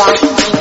Bye.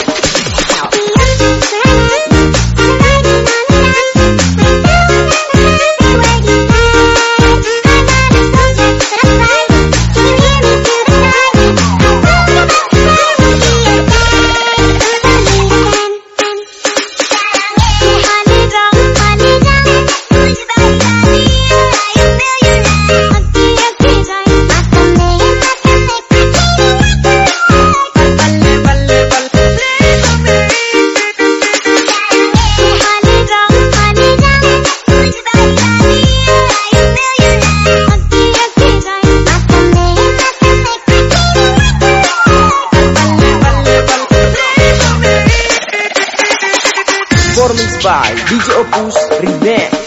By DJ Opus Remix